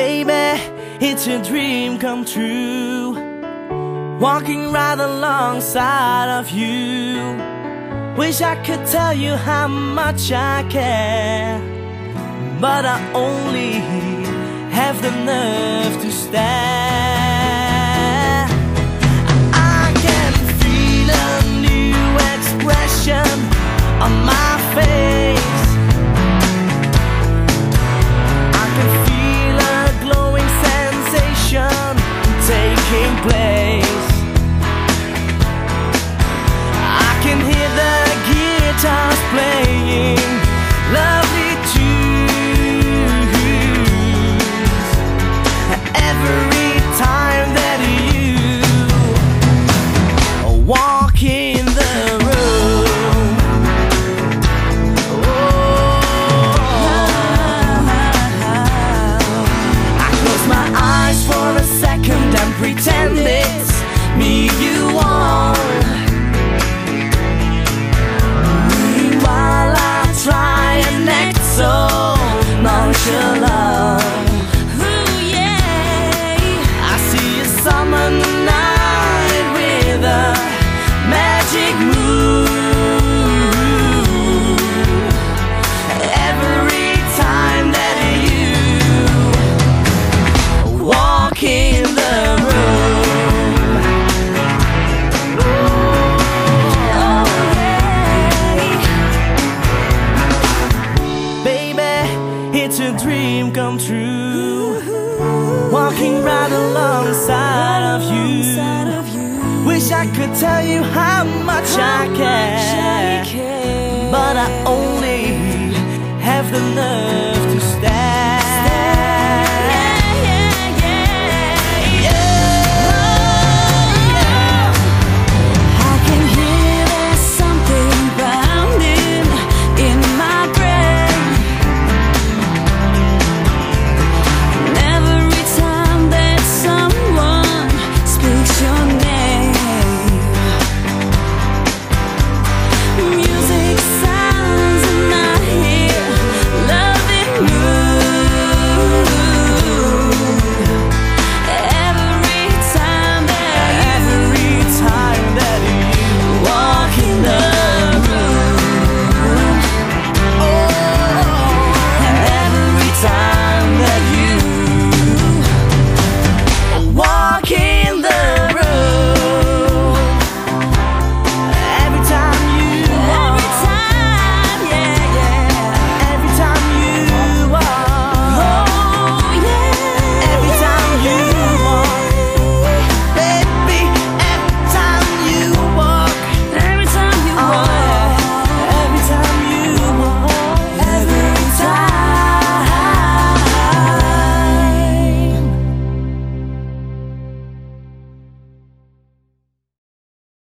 Baby, it's a dream come true. Walking right alongside of you. Wish I could tell you how much I care. But I only have the nerve to stare. Taking place. Magic moon. Every time that you walk in the room. Baby, it's a dream come true. Walking right alongside. Wish I could tell you how much I care. But I only have the nerve.